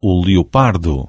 o leopardo.